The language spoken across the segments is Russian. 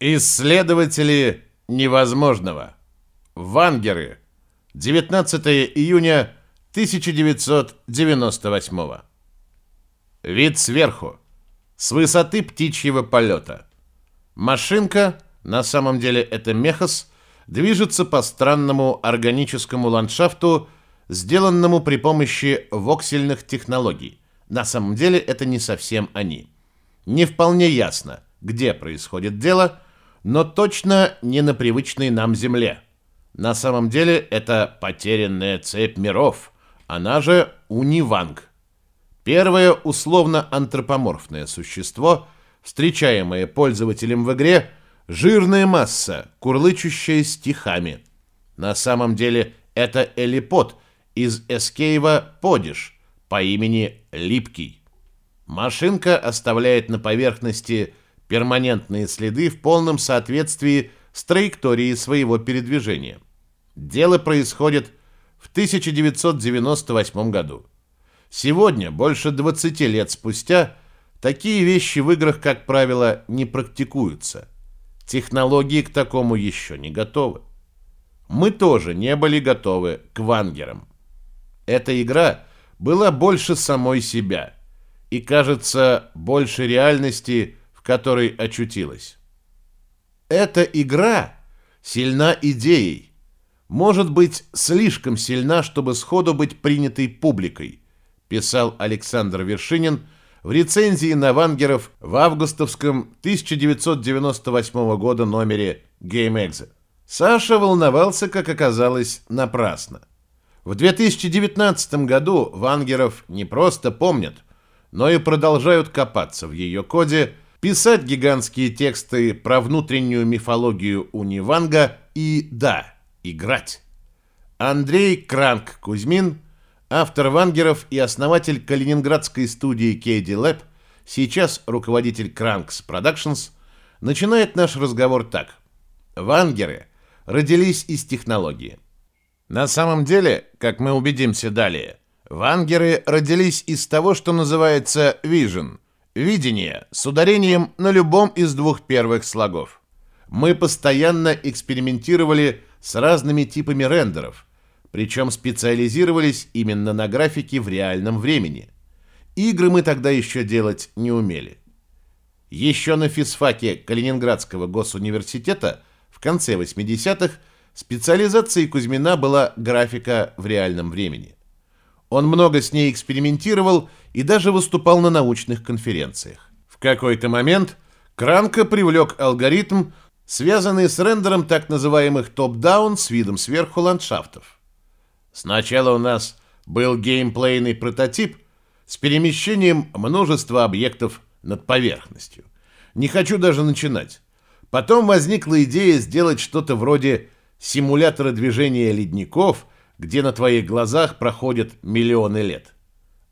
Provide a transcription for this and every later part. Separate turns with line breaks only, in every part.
Исследователи невозможного. Вангеры. 19 июня 1998. Вид сверху. С высоты птичьего полета. Машинка, на самом деле это мехас, движется по странному органическому ландшафту, сделанному при помощи воксельных технологий. На самом деле это не совсем они. Не вполне ясно, где происходит дело – но точно не на привычной нам Земле. На самом деле это потерянная цепь миров, она же Униванг. Первое условно-антропоморфное существо, встречаемое пользователем в игре, жирная масса, курлычущая стихами. На самом деле это элипод из эскейва Подиш по имени Липкий. Машинка оставляет на поверхности перманентные следы в полном соответствии с траекторией своего передвижения. Дело происходит в 1998 году. Сегодня, больше 20 лет спустя, такие вещи в играх, как правило, не практикуются. Технологии к такому еще не готовы. Мы тоже не были готовы к вангерам. Эта игра была больше самой себя и, кажется, больше реальности, которой очутилась. Эта игра сильна идеей, может быть слишком сильна, чтобы сходу быть принятой публикой, писал Александр Вершинин в рецензии на Вангеров в августовском 1998 года номере GameExe. Саша волновался, как оказалось, напрасно. В 2019 году Вангеров не просто помнят, но и продолжают копаться в ее коде – писать гигантские тексты про внутреннюю мифологию Униванга и, да, играть. Андрей Кранк-Кузьмин, автор вангеров и основатель калининградской студии KD Lab, сейчас руководитель Кранкс Productions, начинает наш разговор так. Вангеры родились из технологии. На самом деле, как мы убедимся далее, вангеры родились из того, что называется vision – Видение с ударением на любом из двух первых слогов. Мы постоянно экспериментировали с разными типами рендеров, причем специализировались именно на графике в реальном времени. Игры мы тогда еще делать не умели. Еще на физфаке Калининградского госуниверситета в конце 80-х специализацией Кузьмина была графика в реальном времени. Он много с ней экспериментировал и даже выступал на научных конференциях. В какой-то момент Кранко привлек алгоритм, связанный с рендером так называемых топ-даун с видом сверху ландшафтов. Сначала у нас был геймплейный прототип с перемещением множества объектов над поверхностью. Не хочу даже начинать. Потом возникла идея сделать что-то вроде симулятора движения ледников – где на твоих глазах проходят миллионы лет.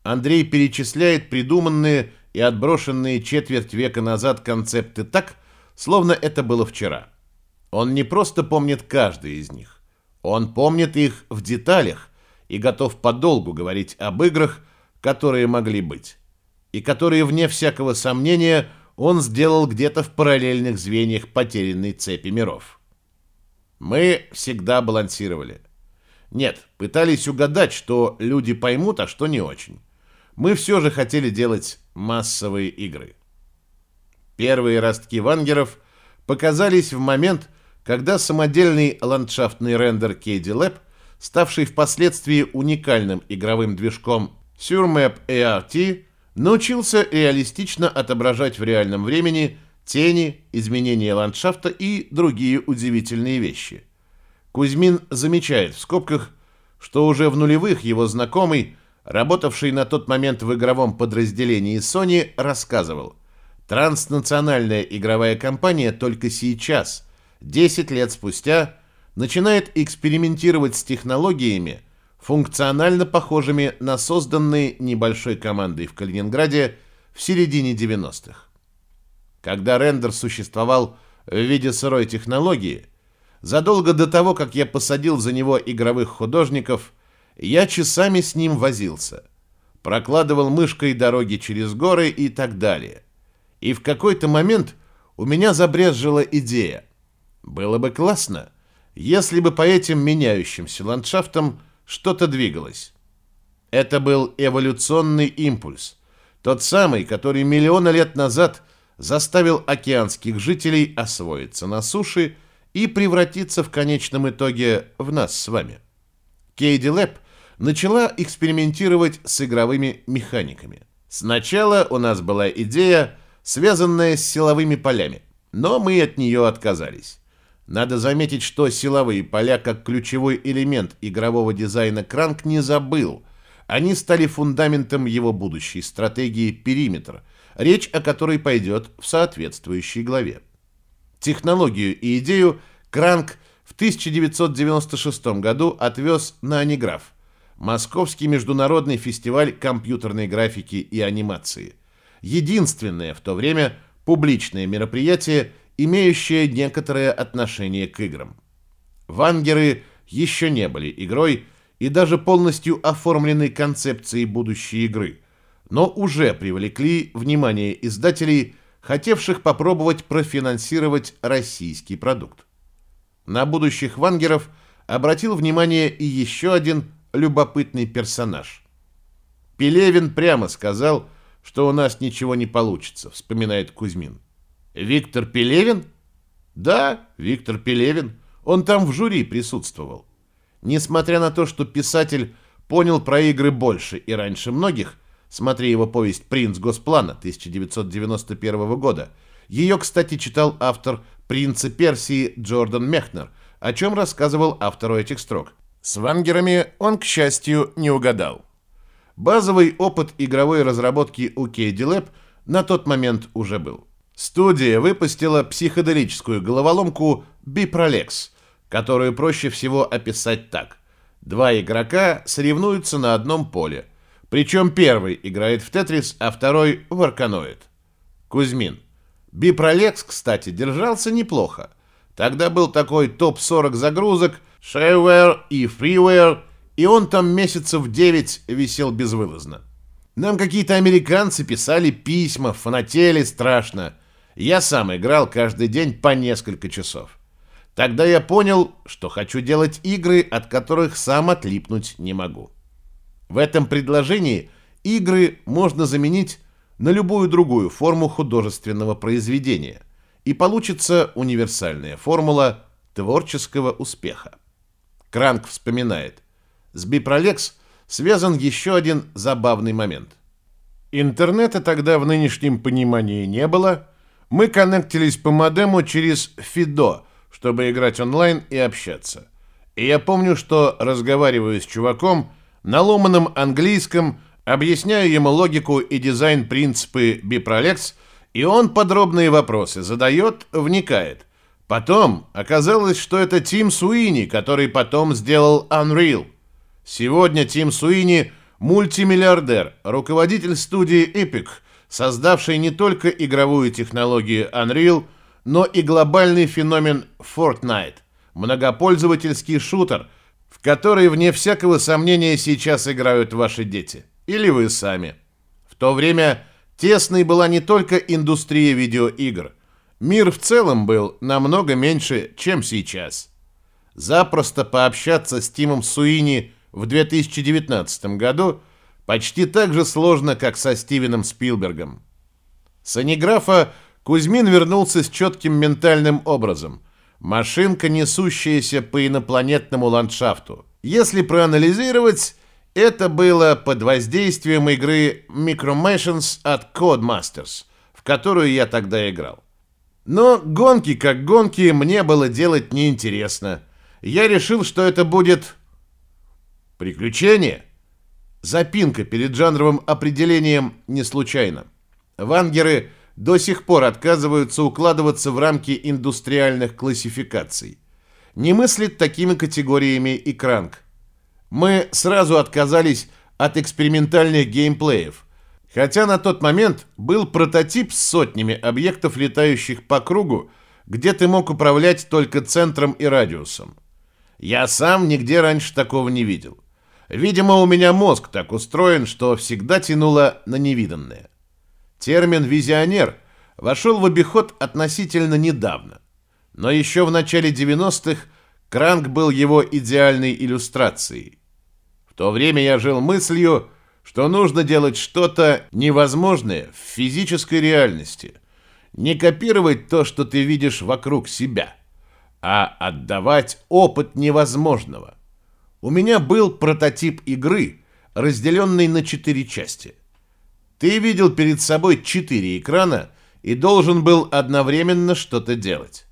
Андрей перечисляет придуманные и отброшенные четверть века назад концепты так, словно это было вчера. Он не просто помнит каждый из них. Он помнит их в деталях и готов подолгу говорить об играх, которые могли быть. И которые, вне всякого сомнения, он сделал где-то в параллельных звеньях потерянной цепи миров. Мы всегда балансировали. Нет, пытались угадать, что люди поймут, а что не очень. Мы все же хотели делать массовые игры. Первые ростки вангеров показались в момент, когда самодельный ландшафтный рендер KD Lab, ставший впоследствии уникальным игровым движком SurMap ART, научился реалистично отображать в реальном времени тени, изменения ландшафта и другие удивительные вещи – Кузьмин замечает в скобках, что уже в нулевых его знакомый, работавший на тот момент в игровом подразделении Sony, рассказывал, транснациональная игровая компания только сейчас, 10 лет спустя, начинает экспериментировать с технологиями, функционально похожими на созданные небольшой командой в Калининграде в середине 90-х. Когда рендер существовал в виде сырой технологии – Задолго до того, как я посадил за него игровых художников, я часами с ним возился. Прокладывал мышкой дороги через горы и так далее. И в какой-то момент у меня забрезжила идея. Было бы классно, если бы по этим меняющимся ландшафтам что-то двигалось. Это был эволюционный импульс, тот самый, который миллионы лет назад заставил океанских жителей освоиться на суше и превратиться в конечном итоге в нас с вами. Кейди Лэб начала экспериментировать с игровыми механиками. Сначала у нас была идея, связанная с силовыми полями, но мы от нее отказались. Надо заметить, что силовые поля как ключевой элемент игрового дизайна Кранк не забыл. Они стали фундаментом его будущей стратегии «Периметр», речь о которой пойдет в соответствующей главе. Технологию и идею Кранк в 1996 году отвез на Аниграф, Московский международный фестиваль компьютерной графики и анимации. Единственное в то время публичное мероприятие, имеющее некоторое отношение к играм. Вангеры еще не были игрой и даже полностью оформленной концепцией будущей игры, но уже привлекли внимание издателей, хотевших попробовать профинансировать российский продукт. На будущих вангеров обратил внимание и еще один любопытный персонаж. Пелевин прямо сказал, что у нас ничего не получится, вспоминает Кузьмин. Виктор Пелевин? Да, Виктор Пелевин. Он там в жюри присутствовал. Несмотря на то, что писатель понял про игры больше и раньше многих, смотри его повесть «Принц Госплана» 1991 года, ее, кстати, читал автор «Принца Персии» Джордан Мехнер, о чем рассказывал автору этих строк. С вангерами он, к счастью, не угадал. Базовый опыт игровой разработки у KD Lab на тот момент уже был. Студия выпустила психоделическую головоломку Biprolex, которую проще всего описать так. Два игрока соревнуются на одном поле, причем первый играет в Тетрис, а второй в Арканоид. Кузьмин. Biprolex, кстати, держался неплохо. Тогда был такой топ-40 загрузок – Shareware и Freeware, и он там месяцев 9 висел безвылазно. Нам какие-то американцы писали письма, фанатели страшно. Я сам играл каждый день по несколько часов. Тогда я понял, что хочу делать игры, от которых сам отлипнуть не могу. В этом предложении игры можно заменить на любую другую форму художественного произведения, и получится универсальная формула творческого успеха. Кранк вспоминает. С Бипролекс связан еще один забавный момент. Интернета тогда в нынешнем понимании не было. Мы коннектились по модему через Фидо, чтобы играть онлайн и общаться. И я помню, что разговариваю с чуваком на ломаном английском, объясняю ему логику и дизайн-принципы Бипролекс, и он подробные вопросы задает, вникает. Потом оказалось, что это Тим Суини, который потом сделал Unreal. Сегодня Тим Суини – мультимиллиардер, руководитель студии Epic, создавший не только игровую технологию Unreal, но и глобальный феномен Fortnite – многопользовательский шутер, в который, вне всякого сомнения, сейчас играют ваши дети. Или вы сами. В то время тесной была не только индустрия видеоигр – мир в целом был намного меньше, чем сейчас. Запросто пообщаться с Тимом Суини в 2019 году почти так же сложно, как со Стивеном Спилбергом. С Аниграфа Кузьмин вернулся с четким ментальным образом. Машинка, несущаяся по инопланетному ландшафту. Если проанализировать, это было под воздействием игры Micromations от Codemasters, в которую я тогда играл. Но гонки как гонки мне было делать неинтересно. Я решил, что это будет... Приключение? Запинка перед жанровым определением не случайно. Вангеры до сих пор отказываются укладываться в рамки индустриальных классификаций. Не мыслит такими категориями и Кранк. Мы сразу отказались от экспериментальных геймплеев, Хотя на тот момент был прототип с сотнями объектов, летающих по кругу, где ты мог управлять только центром и радиусом. Я сам нигде раньше такого не видел. Видимо, у меня мозг так устроен, что всегда тянуло на невиданное. Термин «визионер» вошел в обиход относительно недавно. Но еще в начале 90-х Кранк был его идеальной иллюстрацией. В то время я жил мыслью, что нужно делать что-то невозможное в физической реальности. Не копировать то, что ты видишь вокруг себя, а отдавать опыт невозможного. У меня был прототип игры, разделенный на четыре части. Ты видел перед собой четыре экрана и должен был одновременно что-то делать.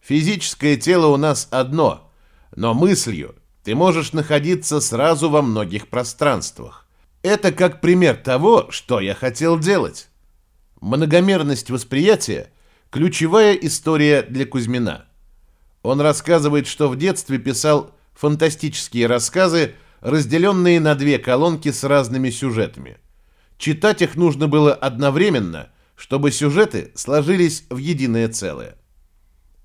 Физическое тело у нас одно, но мыслью ты можешь находиться сразу во многих пространствах. Это как пример того, что я хотел делать. Многомерность восприятия – ключевая история для Кузьмина. Он рассказывает, что в детстве писал фантастические рассказы, разделенные на две колонки с разными сюжетами. Читать их нужно было одновременно – чтобы сюжеты сложились в единое целое.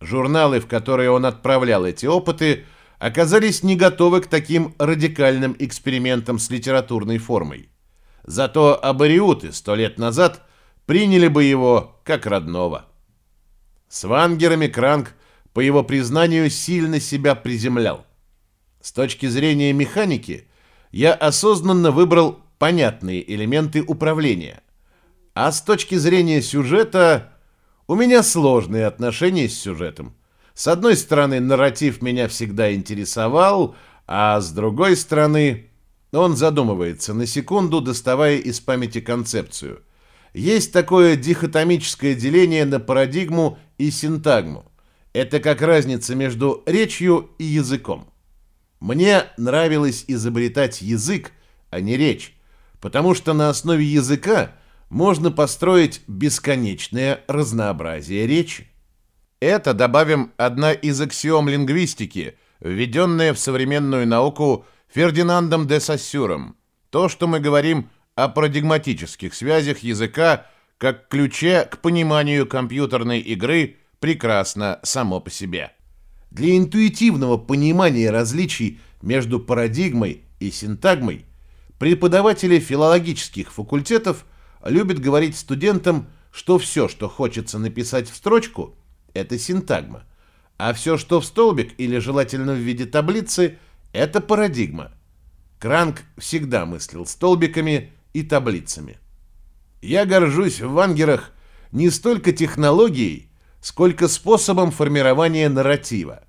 Журналы, в которые он отправлял эти опыты, оказались не готовы к таким радикальным экспериментам с литературной формой. Зато абориуты сто лет назад приняли бы его как родного. С вангерами Кранк, по его признанию, сильно себя приземлял. С точки зрения механики, я осознанно выбрал понятные элементы управления, а с точки зрения сюжета, у меня сложные отношения с сюжетом. С одной стороны, нарратив меня всегда интересовал, а с другой стороны, он задумывается на секунду, доставая из памяти концепцию. Есть такое дихотомическое деление на парадигму и синтагму. Это как разница между речью и языком. Мне нравилось изобретать язык, а не речь, потому что на основе языка – можно построить бесконечное разнообразие речи. Это, добавим, одна из аксиом лингвистики, введенная в современную науку Фердинандом де Сассюром. То, что мы говорим о парадигматических связях языка как ключе к пониманию компьютерной игры, прекрасно само по себе. Для интуитивного понимания различий между парадигмой и синтагмой преподаватели филологических факультетов – любит говорить студентам, что все, что хочется написать в строчку, это синтагма, а все, что в столбик или желательно в виде таблицы, это парадигма. Кранк всегда мыслил столбиками и таблицами. Я горжусь в вангерах не столько технологией, сколько способом формирования нарратива.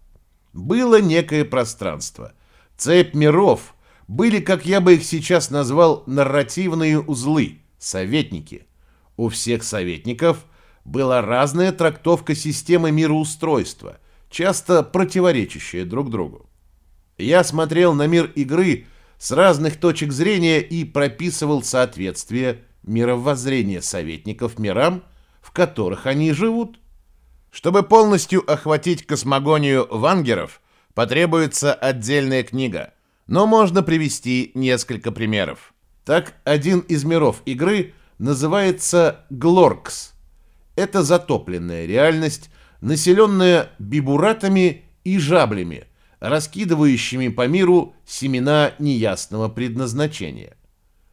Было некое пространство, цепь миров, были, как я бы их сейчас назвал, нарративные узлы – советники. У всех советников была разная трактовка системы мироустройства, часто противоречащая друг другу. Я смотрел на мир игры с разных точек зрения и прописывал соответствие мировоззрения советников мирам, в которых они живут. Чтобы полностью охватить космогонию вангеров, потребуется отдельная книга, но можно привести несколько примеров. Так, один из миров игры называется Глоркс. Это затопленная реальность, населенная бибуратами и жаблями, раскидывающими по миру семена неясного предназначения.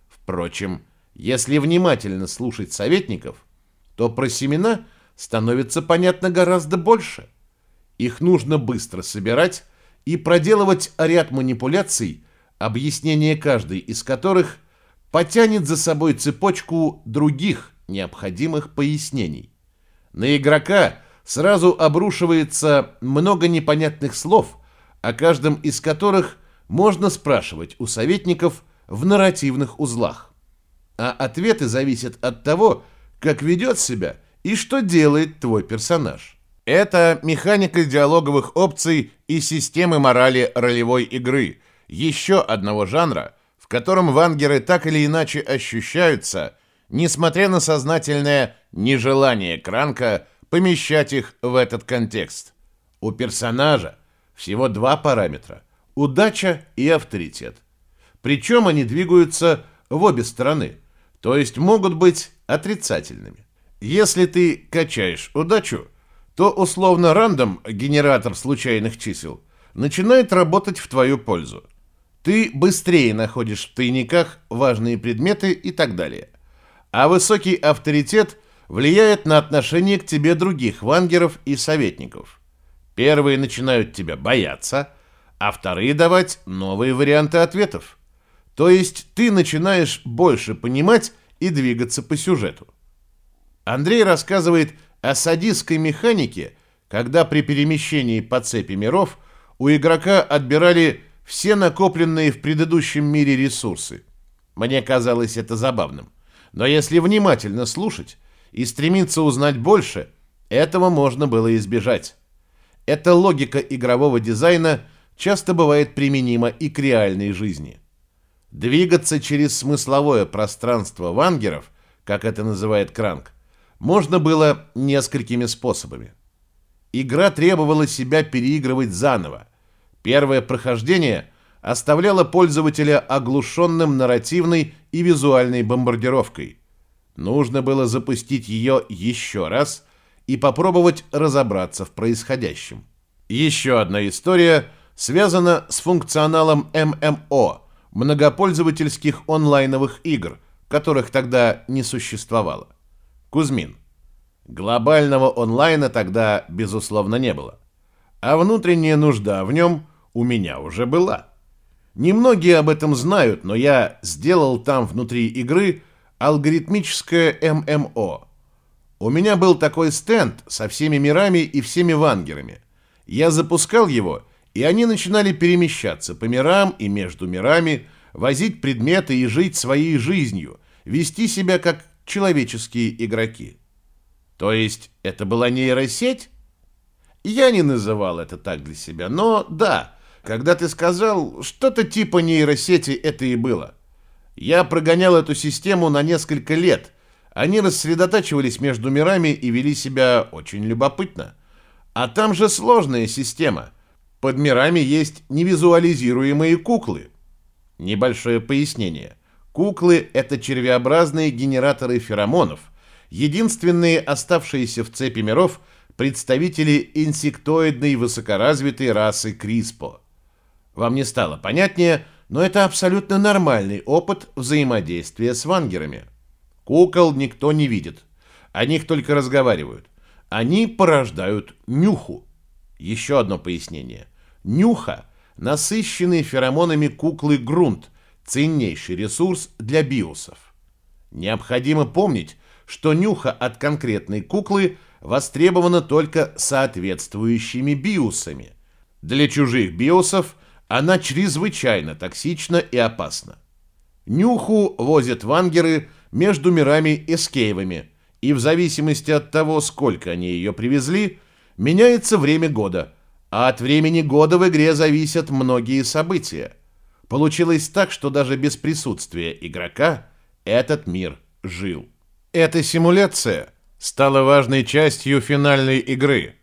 Впрочем, если внимательно слушать советников, то про семена становится понятно гораздо больше. Их нужно быстро собирать и проделывать ряд манипуляций, объяснение каждой из которых потянет за собой цепочку других необходимых пояснений. На игрока сразу обрушивается много непонятных слов, о каждом из которых можно спрашивать у советников в нарративных узлах. А ответы зависят от того, как ведет себя и что делает твой персонаж. Это механика диалоговых опций и системы морали ролевой игры, еще одного жанра – котором вангеры так или иначе ощущаются, несмотря на сознательное нежелание Кранка помещать их в этот контекст. У персонажа всего два параметра – удача и авторитет. Причем они двигаются в обе стороны, то есть могут быть отрицательными. Если ты качаешь удачу, то условно рандом, генератор случайных чисел, начинает работать в твою пользу. Ты быстрее находишь в тайниках важные предметы и так далее. А высокий авторитет влияет на отношение к тебе других вангеров и советников. Первые начинают тебя бояться, а вторые давать новые варианты ответов. То есть ты начинаешь больше понимать и двигаться по сюжету. Андрей рассказывает о садистской механике, когда при перемещении по цепи миров у игрока отбирали все накопленные в предыдущем мире ресурсы. Мне казалось это забавным. Но если внимательно слушать и стремиться узнать больше, этого можно было избежать. Эта логика игрового дизайна часто бывает применима и к реальной жизни. Двигаться через смысловое пространство вангеров, как это называет Кранк, можно было несколькими способами. Игра требовала себя переигрывать заново. Первое прохождение оставляло пользователя оглушенным нарративной и визуальной бомбардировкой. Нужно было запустить ее еще раз и попробовать разобраться в происходящем. Еще одна история связана с функционалом ММО – многопользовательских онлайновых игр, которых тогда не существовало. Кузьмин. Глобального онлайна тогда, безусловно, не было. А внутренняя нужда в нем у меня уже была. Немногие об этом знают, но я сделал там внутри игры алгоритмическое ММО. У меня был такой стенд со всеми мирами и всеми вангерами. Я запускал его, и они начинали перемещаться по мирам и между мирами, возить предметы и жить своей жизнью, вести себя как человеческие игроки. То есть это была нейросеть? Я не называл это так для себя, но да, когда ты сказал, что-то типа нейросети это и было. Я прогонял эту систему на несколько лет. Они рассредотачивались между мирами и вели себя очень любопытно. А там же сложная система. Под мирами есть невизуализируемые куклы. Небольшое пояснение. Куклы – это червеобразные генераторы феромонов – единственные оставшиеся в цепи миров представители инсектоидной высокоразвитой расы Криспо. Вам не стало понятнее, но это абсолютно нормальный опыт взаимодействия с вангерами. Кукол никто не видит. О них только разговаривают. Они порождают нюху. Еще одно пояснение. Нюха – насыщенный феромонами куклы грунт, ценнейший ресурс для биосов. Необходимо помнить, что нюха от конкретной куклы востребована только соответствующими биосами. Для чужих биосов она чрезвычайно токсична и опасна. Нюху возят вангеры между мирами эскейвами, и в зависимости от того, сколько они ее привезли, меняется время года, а от времени года в игре зависят многие события. Получилось так, что даже без присутствия игрока этот мир жил. Эта симуляция стала важной частью финальной игры.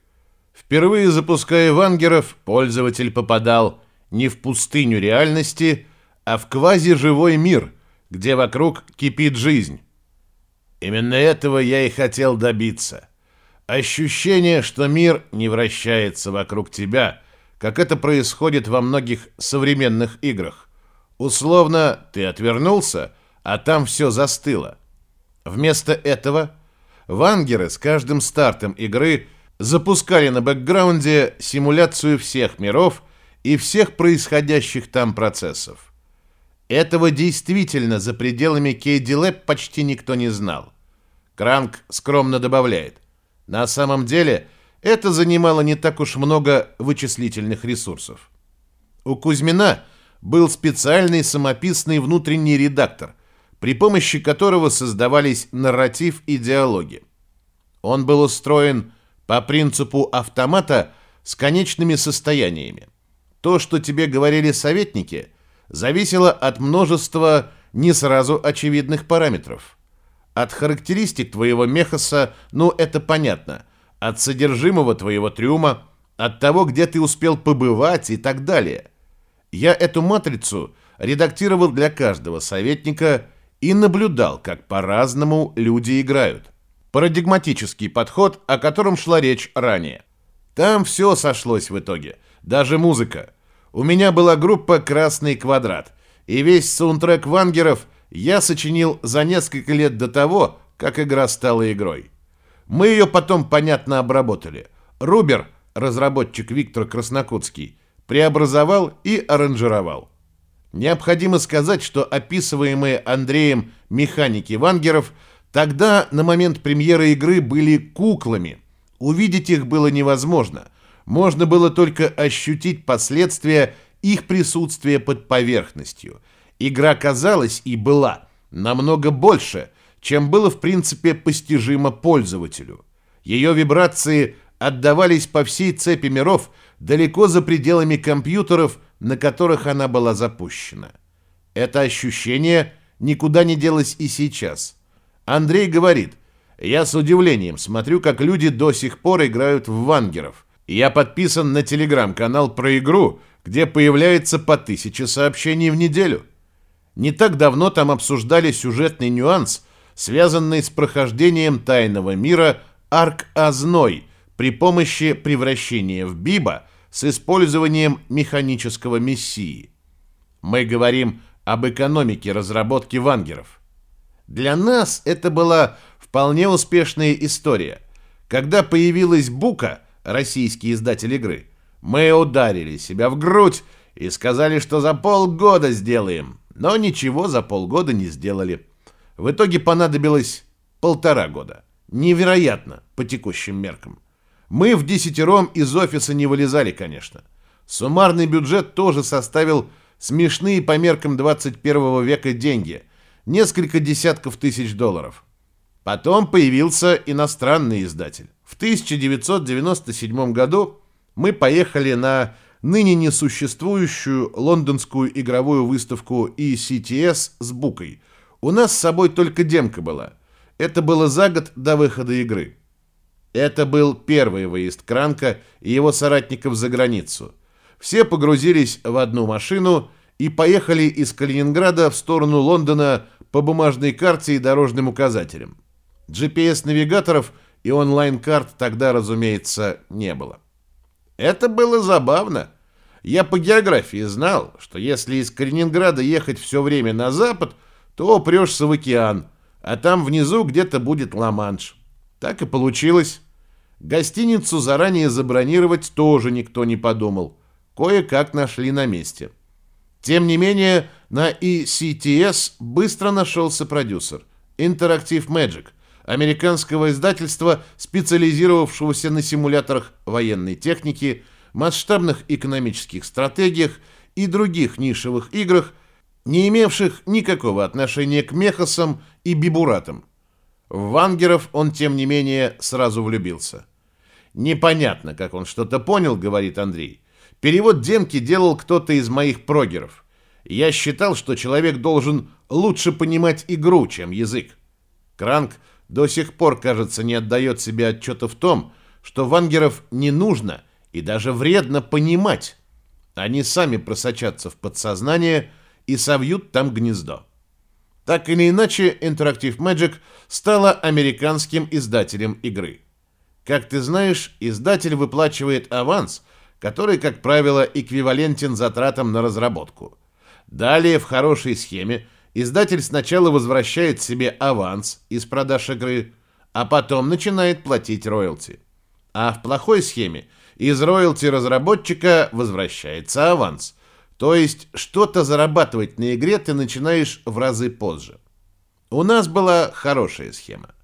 Впервые запуская вангеров, пользователь попадал не в пустыню реальности, а в квазиживой мир, где вокруг кипит жизнь. Именно этого я и хотел добиться. Ощущение, что мир не вращается вокруг тебя, как это происходит во многих современных играх. Условно, ты отвернулся, а там все застыло. Вместо этого вангеры с каждым стартом игры запускали на бэкграунде симуляцию всех миров и всех происходящих там процессов. Этого действительно за пределами KD Lab почти никто не знал. Кранк скромно добавляет. На самом деле это занимало не так уж много вычислительных ресурсов. У Кузьмина был специальный самописный внутренний редактор, при помощи которого создавались нарратив и диалоги. Он был устроен по принципу автомата с конечными состояниями. То, что тебе говорили советники, зависело от множества не сразу очевидных параметров. От характеристик твоего мехаса, ну это понятно, от содержимого твоего трюма, от того, где ты успел побывать и так далее. Я эту матрицу редактировал для каждого советника – и наблюдал, как по-разному люди играют. Парадигматический подход, о котором шла речь ранее. Там все сошлось в итоге, даже музыка. У меня была группа «Красный квадрат», и весь саундтрек Вангеров я сочинил за несколько лет до того, как игра стала игрой. Мы ее потом, понятно, обработали. Рубер, разработчик Виктор Краснокутский, преобразовал и аранжировал. Необходимо сказать, что описываемые Андреем механики вангеров тогда, на момент премьеры игры, были куклами. Увидеть их было невозможно. Можно было только ощутить последствия их присутствия под поверхностью. Игра казалась и была намного больше, чем было в принципе постижимо пользователю. Ее вибрации отдавались по всей цепи миров далеко за пределами компьютеров – на которых она была запущена. Это ощущение никуда не делось и сейчас. Андрей говорит, я с удивлением смотрю, как люди до сих пор играют в вангеров. Я подписан на телеграм-канал про игру, где появляется по тысяче сообщений в неделю. Не так давно там обсуждали сюжетный нюанс, связанный с прохождением тайного мира Арк-Азной при помощи превращения в Биба с использованием механического мессии. Мы говорим об экономике разработки вангеров. Для нас это была вполне успешная история. Когда появилась Бука, российский издатель игры, мы ударили себя в грудь и сказали, что за полгода сделаем, но ничего за полгода не сделали. В итоге понадобилось полтора года. Невероятно по текущим меркам. Мы в десятером из офиса не вылезали, конечно. Суммарный бюджет тоже составил смешные по меркам 21 века деньги. Несколько десятков тысяч долларов. Потом появился иностранный издатель. В 1997 году мы поехали на ныне несуществующую лондонскую игровую выставку ECTS с Букой. У нас с собой только демка была. Это было за год до выхода игры. Это был первый выезд Кранка и его соратников за границу. Все погрузились в одну машину и поехали из Калининграда в сторону Лондона по бумажной карте и дорожным указателям. GPS-навигаторов и онлайн-карт тогда, разумеется, не было. Это было забавно. Я по географии знал, что если из Калининграда ехать все время на запад, то упрешься в океан, а там внизу где-то будет Ла-Манш. Так и получилось. Гостиницу заранее забронировать тоже никто не подумал. Кое-как нашли на месте. Тем не менее, на ECTS быстро нашелся продюсер. Interactive Magic, американского издательства, специализировавшегося на симуляторах военной техники, масштабных экономических стратегиях и других нишевых играх, не имевших никакого отношения к мехасам и бибуратам. В вангеров он, тем не менее, сразу влюбился. «Непонятно, как он что-то понял», — говорит Андрей. «Перевод демки делал кто-то из моих прогеров. Я считал, что человек должен лучше понимать игру, чем язык. Кранк до сих пор, кажется, не отдает себе отчета в том, что вангеров не нужно и даже вредно понимать. Они сами просочатся в подсознание и совьют там гнездо. Так или иначе, Interactive Magic стала американским издателем игры. Как ты знаешь, издатель выплачивает аванс, который, как правило, эквивалентен затратам на разработку. Далее, в хорошей схеме, издатель сначала возвращает себе аванс из продаж игры, а потом начинает платить роялти. А в плохой схеме из роялти разработчика возвращается аванс – то есть что-то зарабатывать на игре ты начинаешь в разы позже. У нас была хорошая схема.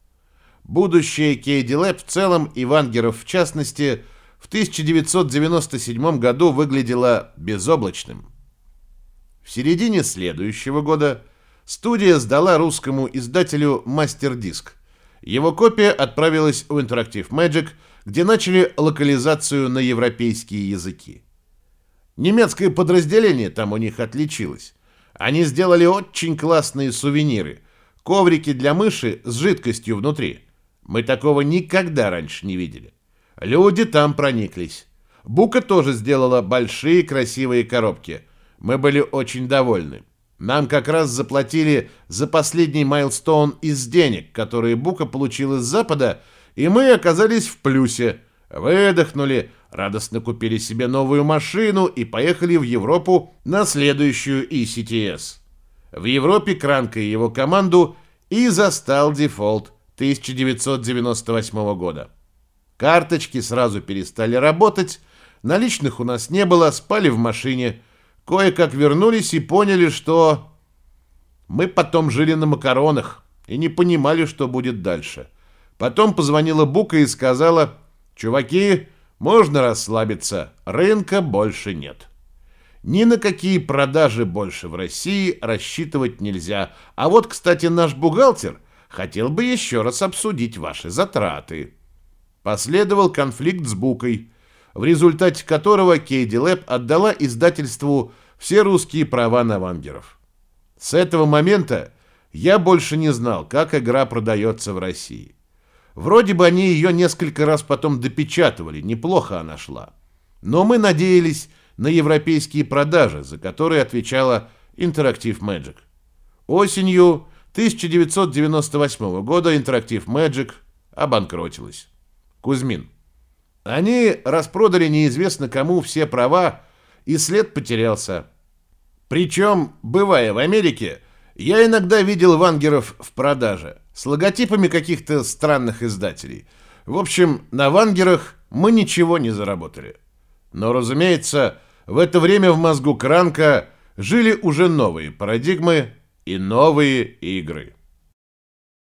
Будущее KD Lab в целом и Вангеров в частности в 1997 году выглядело безоблачным. В середине следующего года студия сдала русскому издателю мастер-диск. Его копия отправилась в Interactive Magic, где начали локализацию на европейские языки. Немецкое подразделение там у них отличилось. Они сделали очень классные сувениры. Коврики для мыши с жидкостью внутри. Мы такого никогда раньше не видели. Люди там прониклись. Бука тоже сделала большие красивые коробки. Мы были очень довольны. Нам как раз заплатили за последний майлстоун из денег, которые Бука получил из Запада, и мы оказались в плюсе. Выдохнули, радостно купили себе новую машину и поехали в Европу на следующую ECTS. В Европе Кранка и его команду и застал дефолт 1998 года. Карточки сразу перестали работать, наличных у нас не было, спали в машине. Кое-как вернулись и поняли, что... Мы потом жили на макаронах и не понимали, что будет дальше. Потом позвонила Бука и сказала, «Чуваки, можно расслабиться, рынка больше нет». Ни на какие продажи больше в России рассчитывать нельзя. А вот, кстати, наш бухгалтер хотел бы еще раз обсудить ваши затраты. Последовал конфликт с Букой, в результате которого Кейди Лэб отдала издательству все русские права на вангеров. С этого момента я больше не знал, как игра продается в России. Вроде бы они ее несколько раз потом допечатывали, неплохо она шла. Но мы надеялись на европейские продажи, за которые отвечала Interactive Magic. Осенью 1998 года Interactive Magic обанкротилась. Кузьмин. Они распродали неизвестно кому все права, и след потерялся. Причем, бывая в Америке, я иногда видел вангеров в продаже с логотипами каких-то странных издателей. В общем, на вангерах мы ничего не заработали. Но, разумеется, в это время в мозгу Кранка жили уже новые парадигмы и новые игры.